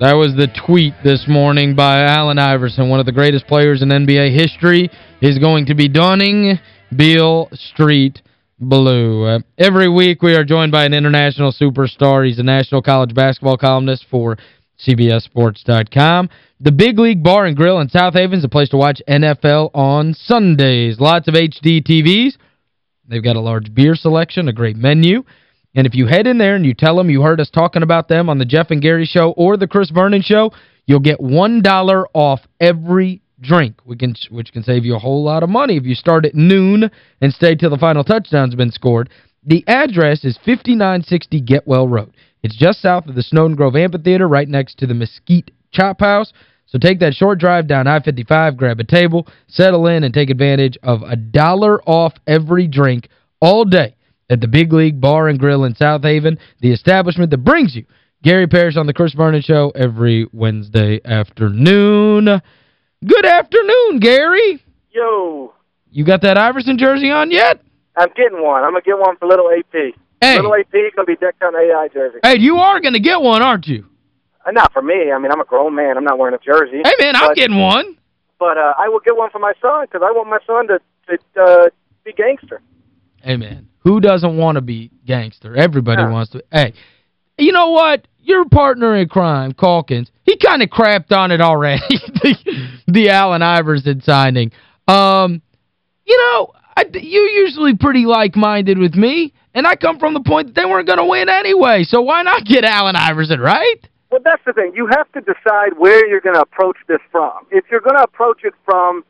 That was the tweet this morning by Allen Iverson, one of the greatest players in NBA history, is going to be donning Beale Street blue. Uh, every week we are joined by an international superstar. He's a national college basketball columnist for CBSSports.com. The Big League Bar and Grill in Southaven is a place to watch NFL on Sundays. Lots of HD TVs. They've got a large beer selection, a great menu. And if you head in there and you tell them you heard us talking about them on the Jeff and Gary Show or the Chris Vernon Show, you'll get $1 off every drink, we can, which can save you a whole lot of money if you start at noon and stay till the final touchdown's been scored. The address is 5960 Getwell Road. It's just south of the Snowden Grove Amphitheater, right next to the Mesquite Chop House. So take that short drive down I-55, grab a table, settle in, and take advantage of a dollar off every drink all day at the Big League Bar and Grill in Southaven, the establishment that brings you Gary Parrish on the Chris Vernon Show every Wednesday afternoon. Good afternoon, Gary. Yo. You got that Iverson jersey on yet? I'm getting one. I'm going to get one for little AP. Hey. Little AP going to be decked in AI jersey. Hey, you are going to get one, aren't you? Uh, not for me. I mean, I'm a grown man. I'm not wearing a jersey. Hey, man, I'm getting one. But uh, I will get one for my son because I want my son to, to uh, be gangster. Hey, man, who doesn't want to be gangster? Everybody Yeah. wants to. Hey, you know what? Your partner in crime, Calkins, he kind of crapped on it already, the, the Allen Iverson signing. Um, you know, I, you're usually pretty like-minded with me, and I come from the point that they weren't going to win anyway, so why not get Allen Iverson, right? Well, that's the thing. You have to decide where you're going to approach this from. If you're going to approach it from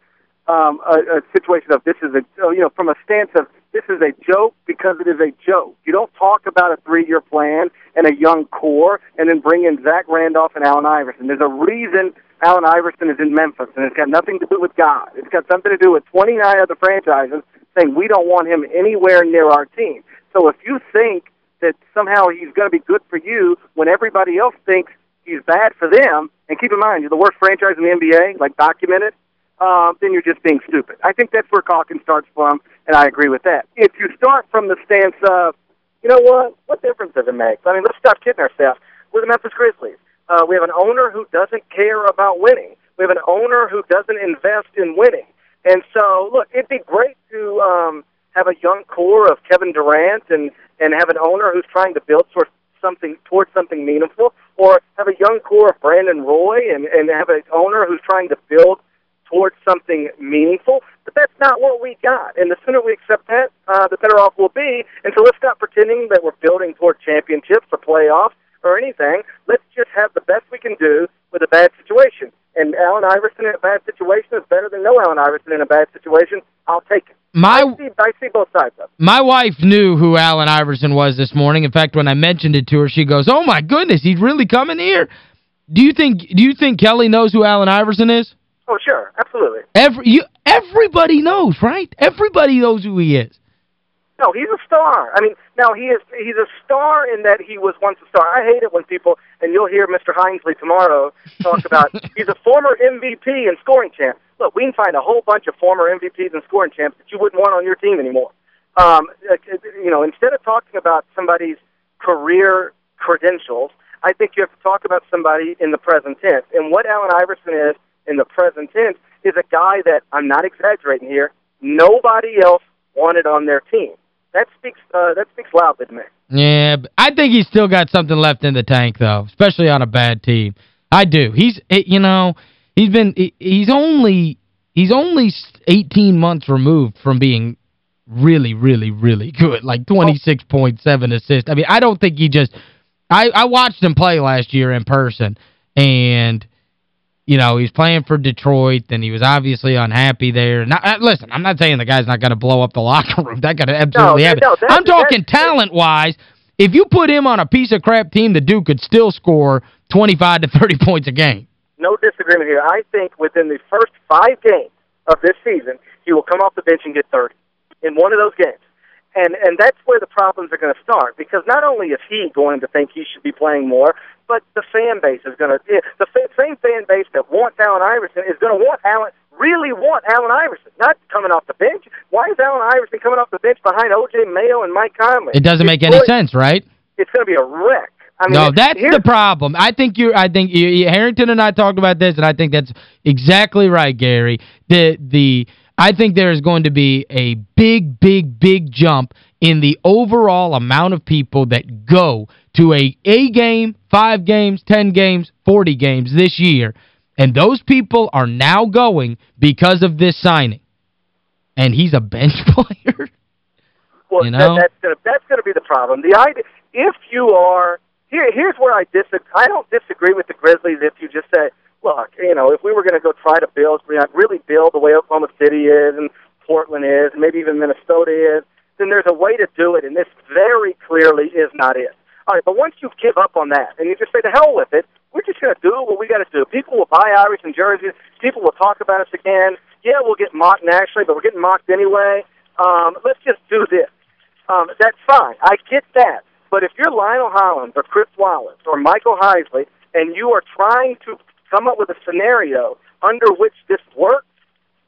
um, a, a situation of this is a, you know, from a stance of this is a joke because it is a joke. You don't talk about a three-year plan and a young core and then bring in Zach Randolph and Allen Iverson. There's a reason Allen Iverson is in Memphis, and it's got nothing to do with God. It's got something to do with 29 other franchises saying we don't want him anywhere near our team. So if you think that somehow he's going to be good for you when everybody else thinks he's bad for them, and keep in mind, you're the worst franchise in the NBA, like documented, um, then you're just being stupid. I think that's where Calkins starts from, and I agree with that. If you start from the stance of, you know what, what difference does it make? I mean, let's stop kidding ourselves. We're the Memphis Grizzlies. Uh, we have an owner who doesn't care about winning. We have an owner who doesn't invest in winning. And so, look, it'd be great to um, have a young core of Kevin Durant and, and have an owner who's trying to build towards something towards something meaningful, or have a young core of Brandon Roy and, and have an owner who's trying to build towards something meaningful. But that's not what we got. And the sooner we accept that, uh, the better off we'll be. And so let's stop pretending that we're building toward championships or playoffs or anything. Let's just have the best we can do with a bad situation. And Allen Iverson in a bad situation is better than no Allen Iverson in a bad situation. I'll take it. My I see, I see both sides of it. my wife knew who Allen Iverson was this morning. In fact, when I mentioned it to her, she goes, "Oh my goodness, he's really coming here." Do you think do you think Kelly knows who Allen Iverson is? Oh, sure. Absolutely. Every you everybody knows, right? Everybody knows who he is. No, he's a star. I mean, now he is he's a star in that he was once a star. I hate it when people and you'll hear Mr. Heisley tomorrow talk about he's a former MVP and scoring champ. Look, we can find a whole bunch of former MVPs and scoring champs that you wouldn't want on your team anymore. Um, you know, instead of talking about somebody's career credentials, I think you have to talk about somebody in the present tense. And what Allen Iverson is in the present tense is a guy that I'm not exaggerating here. Nobody else wanted on their team. That speaks uh, that speaks loudly to me. Yeah, I think he's still got something left in the tank though, especially on a bad team. I do. He's you know, he's been he's only he's only 18 months removed from being really really really good. Like 26.7 assists. I mean, I don't think he just I I watched him play last year in person and you know, he's playing for Detroit, and he was obviously unhappy there. Now, uh, listen, I'm not saying the guy's not going to blow up the locker room. That could absolutely No, happen. no, I'm talking talent-wise. If you put him on a piece of crap team, the dude could still score 25 to 30 points a game. no disagreement here. I think within the first five games of this season, he will come off the bench and get 30 in one of those games. And and that's where the problems are going to start because not only is he going to think he should be playing more, but the fan base is going to the same fan base that wants Allen Iverson is going to want Allen really want Allen Iverson, not coming off the bench. Why is Allen Iverson coming off the bench behind O.J. Mayo and Mike Conley? It doesn't make any sense, right? It's going to be a wreck. I mean, no, that's the problem. I think you I think you, Herrington and I talked about this and I think that's exactly right, Gary. The the I think there is going to be a big big big jump in the overall amount of people that go to a A game, 5 games, 10 games, 40 games this year. And those people are now going because of this signing. And he's a bench player. Well, you know? that, that's going to be the problem. The idea if you are here, here's where I disagree. I don't disagree with the Grizzlies if you just say, look, you know, if we were going to go try to build, really build the way Oklahoma City is and Portland is, and maybe even Minnesota is, then there's a way to do it, and this very clearly is not it. All right, but once you give up on that and you just say, to hell with it, we're just going to do what we got to do. People will buy Iverson jerseys. People will talk about us again. Yeah, we'll get mocked nationally, but we're getting mocked anyway. Um, let's just do this. Um, that's fine. I get that. But if you're Lionel Hollins or Chris Wallace or Michael Heisley and you are trying to come up with a scenario under which this works,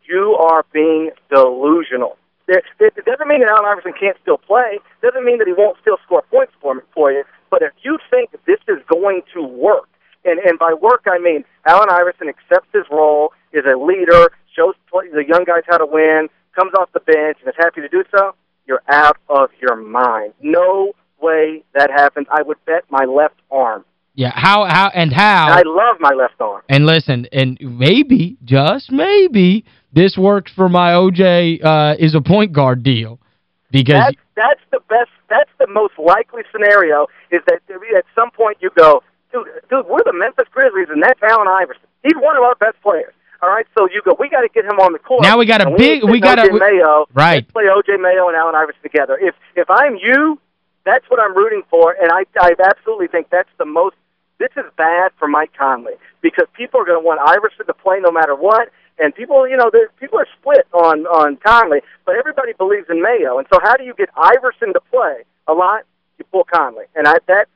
you are being delusional. It doesn't mean that Allen Iverson can't still play. It doesn't mean that he won't still score points for, for you. But if you think this is going to work, and, and by work I mean Allen Iverson accepts his role, is a leader, shows the young guys how to win, comes off the bench, and is happy to do so, you're out of your mind. No way that happens, I would bet my left arm. Yeah, how how and how and I love my left arm. And listen, and maybe, just maybe, this works for my OJ uh, is a point guard deal. Because that's, that's the best that's the most likely scenario is that at some point you go, dude, dude, we're the Memphis Grizzlies and that's Allen Iverson. He's one of our best players. All right, so you go, we got to get him on the court. Now we got a big, we, we got a Mayo. Right. Let's play O.J. Mayo and Allen Iverson together. If if I'm you, that's what I'm rooting for, and I, I absolutely think that's the most. This is bad for Mike Conley because people are going to want Iverson to play no matter what, and people, you know, people are split on on Conley, but everybody believes in Mayo, and so how do you get Iverson to play a lot? You pull Conley, and I that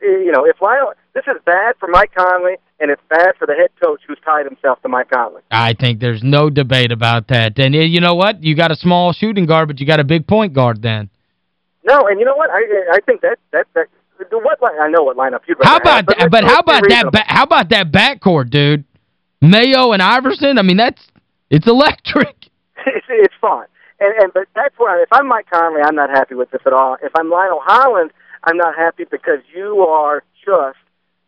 you know, if Lionel, this is bad for Mike Conley, and it's bad for the head coach who's tied himself to Mike Conley. I think there's no debate about that. And you know what? You got a small shooting guard, but you got a big point guard then. No, and you know what? I I think that that that what I know what lineup you'd How about have, but, that, but how about that how about that backcourt, dude? Mayo and Iverson? I mean, that's it's electric. it's, it's fun. And and but that's why if I'm Mike Conley, I'm not happy with this at all. If I'm Lionel Hollins, I'm not happy because you are just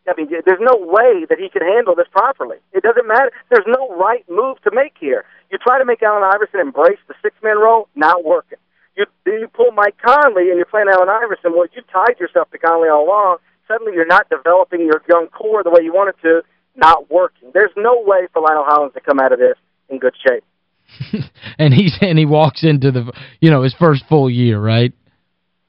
I mean, there's no way that he can handle this properly. It doesn't matter. There's no right move to make here. You try to make Allen Iverson embrace the six-man role, not working you you pull Mike Conley and you're playing Allen Iverson. Well, you tied yourself to Conley all along. Suddenly, you're not developing your young core the way you wanted to. Not working. There's no way for Lionel Hollins to come out of this in good shape. and he's and he walks into the you know his first full year, right?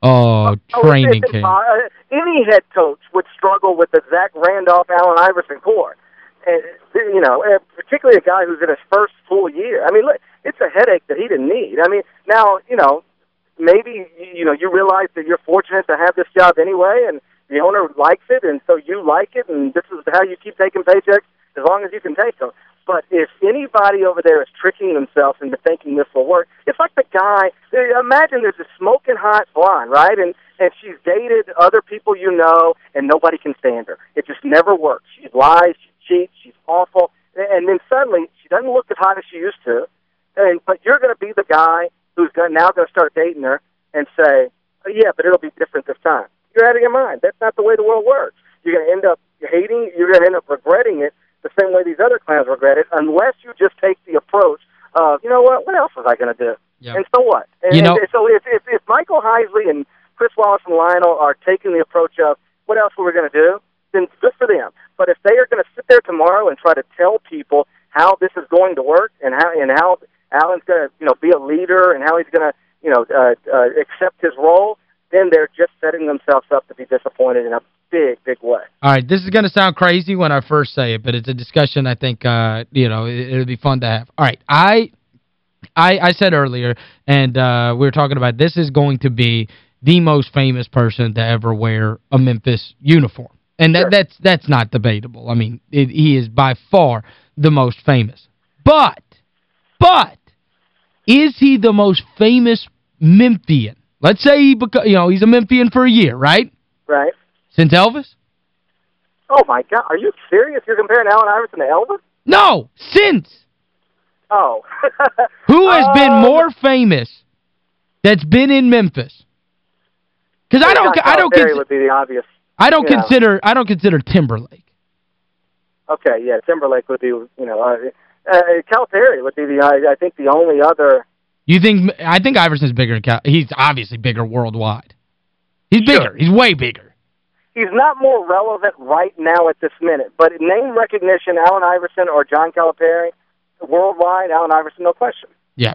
Oh, oh training camp. Uh, any head coach would struggle with the Zach Randolph, Allen Iverson core. And, you know, and particularly a guy who's in his first full year. I mean, look, it's a headache that he didn't need. I mean, now, you know, maybe you know you realize that you're fortunate to have this job anyway, and the owner likes it, and so you like it, and this is how you keep taking paychecks as long as you can take them. But if anybody over there is tricking themselves into thinking this will work, it's like the guy. Imagine there's a smoking hot blonde, right? And and she's dated other people you know, and nobody can stand her. It just never works. She lies, she cheats, she's awful, and then suddenly she doesn't look as hot as she used to. And but you're going to be the guy who's gonna, now going to start dating her and say, oh, yeah, but it'll be different this time. You're out of your mind. That's not the way the world works. You're going to end up hating, you're going to end up regretting it the same way these other clowns regret it, unless you just take the approach of, you know what, what else was I going to do? Yep. And so what? And, you know, and so if, if, if Michael Heisley and Chris Wallace and Lionel are taking the approach of, what else were we going to do? Then good for them. But if they are going to sit there tomorrow and try to tell people how this is going to work and how and how Allen's going to, you know, be a leader and how he's going to, you know, uh, uh, accept his role, then they're just setting themselves up to be disappointed in a big, big way. All right, this is going to sound crazy when I first say it, but it's a discussion I think, uh, you know, it, it'll be fun to have. All right, I I, I said earlier, and uh, we were talking about this is going to be the most famous person to ever wear a Memphis uniform. And that, sure. that's that's not debatable. I mean, it, he is by far the most famous. But, but, is he the most famous Memphian? Let's say he you know, he's a Memphian for a year, right? Right. Since Elvis? Oh, my God. Are you serious? You're comparing Allen Iverson to Elvis? No, since. Oh. Who has um, been more famous that's been in Memphis? Because I don't I don't consider would be the obvious. I don't consider know. I don't consider Timberlake. Okay, yeah, Timberlake would be, you know, uh, uh, Calipari would be the I, I think the only other You think I think Iverson's bigger than Cal he's obviously bigger worldwide. He's bigger. He's way bigger. He's not more relevant right now at this minute, but name recognition Allen Iverson or John Calipari worldwide Allen Iverson no question. Yeah.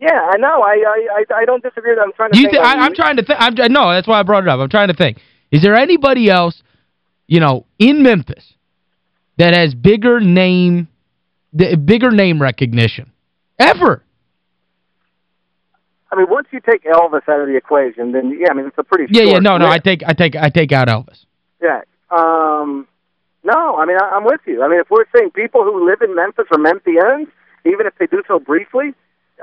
Yeah, I know. I I I don't disagree. I'm trying to you think. I, I'm trying to think. I'm no, that's why I brought it up. I'm trying to think. Is there anybody else, you know, in Memphis that has bigger name the bigger name recognition ever? I mean, once you take Elvis out of the equation, then yeah, I mean, it's a pretty Yeah, yeah, no, no, I take I take I take out Elvis. Yeah. Um no, I mean, I, I'm with you. I mean, if we're saying people who live in Memphis are Memphians, even if they do so briefly,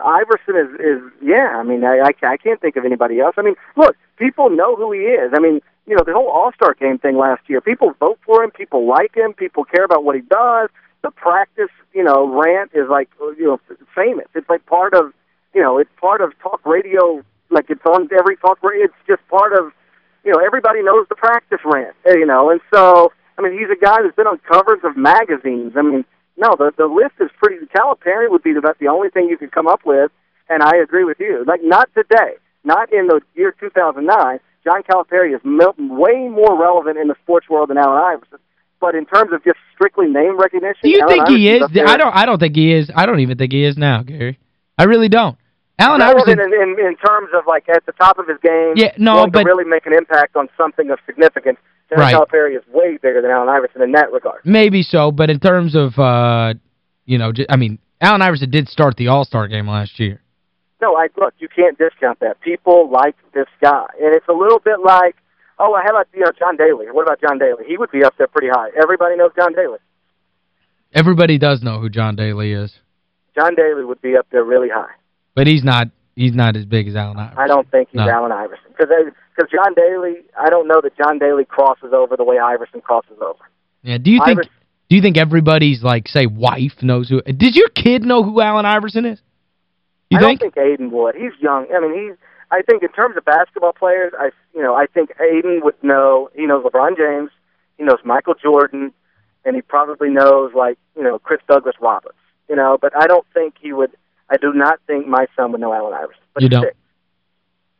Iverson is is yeah. I mean, I, I I can't think of anybody else. I mean, look, people know who he is. I mean, you know, the whole All Star game thing last year. People vote for him. People like him. People care about what he does. The practice, you know, rant is like you know famous. It's like part of you know, it's part of talk radio. Like it's on every talk radio. It's just part of you know everybody knows the practice rant. Eh, you know, and so I mean, he's a guy that's been on covers of magazines. I mean no, the the list is pretty. Calipari would be about the only thing you could come up with, and I agree with you. Like not today, not in the year 2009. John Calipari is way more relevant in the sports world than Allen Iverson. But in terms of just strictly name recognition, do you Allen think he is? I don't. I don't think he is. I don't even think he is now, Gary. I really don't. Allen Iverson in, in, in terms of like at the top of his game, yeah, no, but really make an impact on something of significance John right. Calipari is way bigger than Allen Iverson in that regard. Maybe so, but in terms of, uh, you know, I mean, Allen Iverson did start the All-Star game last year. No, I look, you can't discount that. People like this guy. And it's a little bit like, oh, how about, you know, John Daly? What about John Daly? He would be up there pretty high. Everybody knows John Daly. Everybody does know who John Daly is. John Daly would be up there really high. But he's not he's not as big as Allen Iverson. I don't think he's no. Allen Iverson. Because John Daly, I don't know that John Daly crosses over the way Iverson crosses over. Yeah, do you think do you think everybody's like say wife knows who Did your kid know who Allen Iverson is? You I think? don't think Aiden would. He's young. I mean, he's I think in terms of basketball players, I you know, I think Aiden would know. He knows LeBron James, he knows Michael Jordan, and he probably knows like, you know, Chris Douglas Roberts. You know, but I don't think he would I do not think my son would know Allen Iverson. But you don't.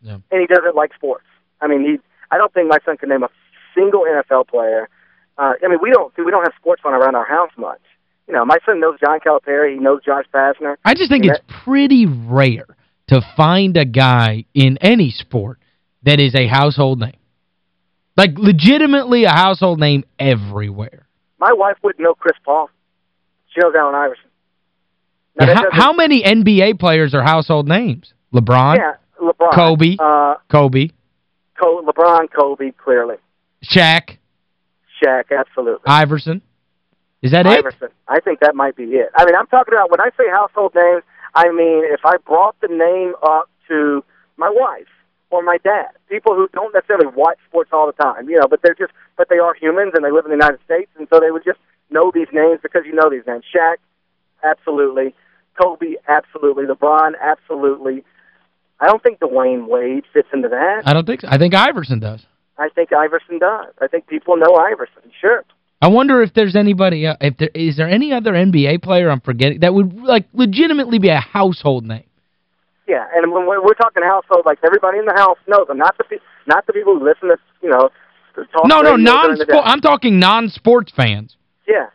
Yeah. And he doesn't like sports. I mean, he. I don't think my son can name a single NFL player. Uh, I mean, we don't we don't have sports fun around our house much. You know, my son knows John Calipari. He knows Josh Pastner. I just think it's pretty rare to find a guy in any sport that is a household name. Like, legitimately a household name everywhere. My wife wouldn't know Chris Paul. She knows Allen Iverson. Yeah, how, how many NBA players are household names? LeBron? Yeah, LeBron. Kobe? Uh, Kobe? Co LeBron, Kobe, clearly. Shaq? Shaq, absolutely. Iverson? Is that Iverson. it? Iverson. I think that might be it. I mean, I'm talking about, when I say household names, I mean if I brought the name up to my wife or my dad, people who don't necessarily watch sports all the time, you know, but they're just, but they are humans and they live in the United States, and so they would just know these names because you know these names. Shaq, absolutely. Kobe, absolutely. LeBron, absolutely. I don't think Dwyane Wade fits into that. I don't think so. I think Iverson does. I think Iverson does. I think people know Iverson, sure. I wonder if there's anybody if there is there any other NBA player I'm forgetting that would like legitimately be a household name. Yeah, and when we're talking household like everybody in the house knows them, not the not the people who listen to, you know, No, no, non-sport I'm talking non-sports fans. Yeah.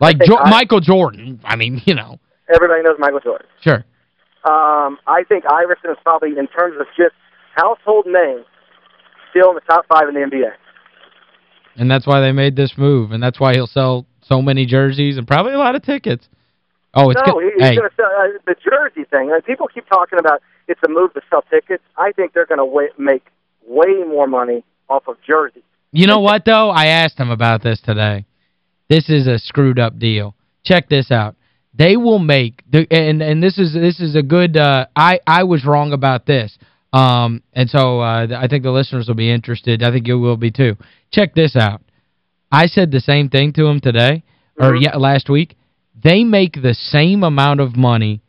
Like jo I, Michael Jordan. I mean, you know. Everybody knows Michael Jordan. Sure. Um, I think Iverson is probably, in terms of just household name, still in the top five in the NBA. And that's why they made this move. And that's why he'll sell so many jerseys and probably a lot of tickets. Oh, it's no, he's hey. going to sell uh, the jersey thing. Like, people keep talking about it's a move to sell tickets. I think they're going to make way more money off of jerseys. You know what, though? I asked him about this today. This is a screwed up deal. Check this out. They will make the and and this is this is a good uh I I was wrong about this. Um and so uh I think the listeners will be interested. I think you will be too. Check this out. I said the same thing to him today or Mhm. yeah last week. They make the same amount of money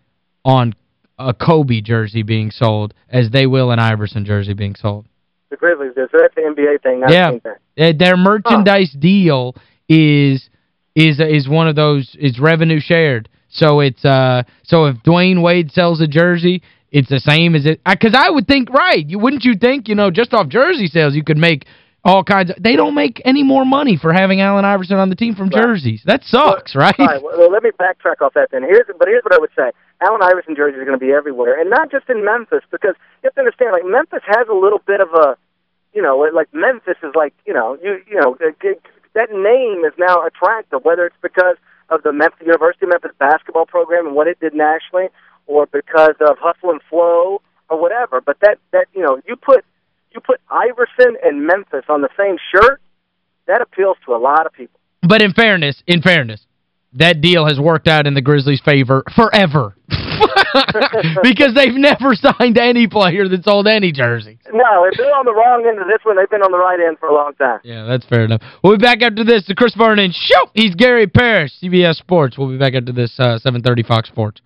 on a Kobe jersey being sold as they will an Iverson jersey being sold. The Grizzlies do. So that's the NBA thing, Yeah. Their merchandise deal is is is one of those is revenue shared. So it's uh so if Dwyane Wade sells a jersey, it's the same as it cuz I would think right. You wouldn't you think, you know, just off jersey sales you could make all kinds of they don't make any more money for having Allen Iverson on the team from Right. jerseys. That sucks, right? All right, well, let me backtrack off that then. Here's, but here's what I would say. Allen Iverson jerseys are going to be everywhere, and not just in Memphis, because you have to understand, like, Memphis has a little bit of a, you know, like, Memphis is like, you know, you, you know, that name is now attractive, whether it's because of the Memphis University of Memphis basketball program and what it did nationally, or because of Hustle and Flow, or whatever. But that, that, you know, you put, you put Iverson and Memphis on the same shirt, that appeals to a lot of people. But in fairness, in fairness, that deal has worked out in the Grizzlies' favor forever. because they've never signed any player that sold any jersey. No, if they're on the wrong end of this one, they've been on the right end for a long time. Yeah, that's fair enough. We'll be back after this. The Chris Vernon Show. He's Gary Parrish, CBS Sports. We'll be back after this uh, 730 Fox Sports.